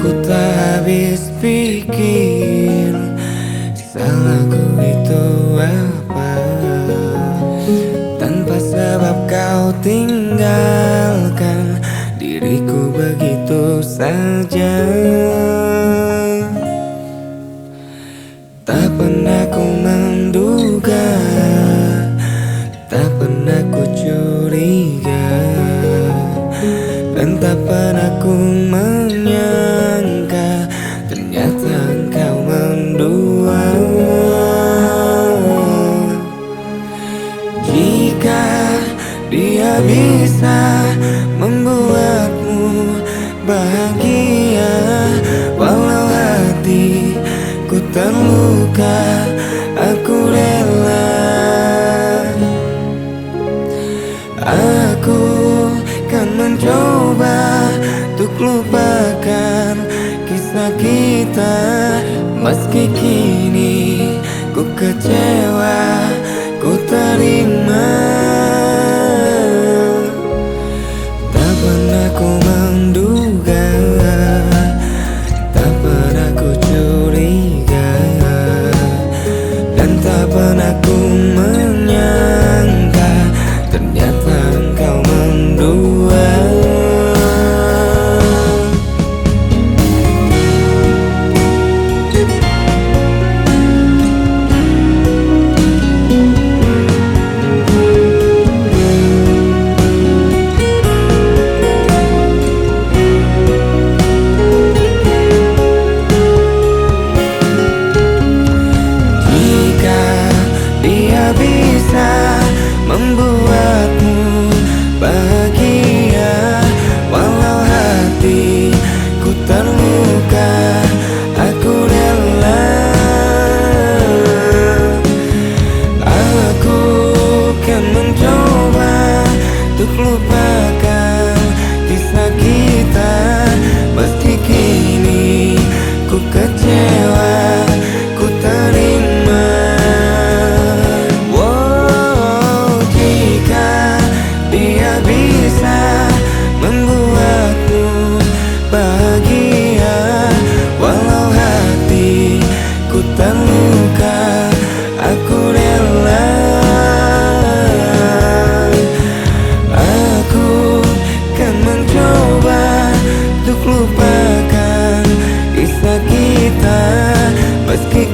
Aku tak habis pikir Salahku itu apa. Tanpa sebab kau tinggalkan Diriku begitu saja. Tak pernah ku menduga Tak pernah ku curiga Dan tak pernah ku menyangka Aku rela. Aku kan mencoba Untuk lupakan kisah kita. Meski kini ku kecewa Ku terima. Tak pernah ku aku menyadari lupakan kisah kita. Meski kini ku kecewa Ku terima. Wow jika dia bisa Membuatku bahagia Walau hati ku terluka. pues que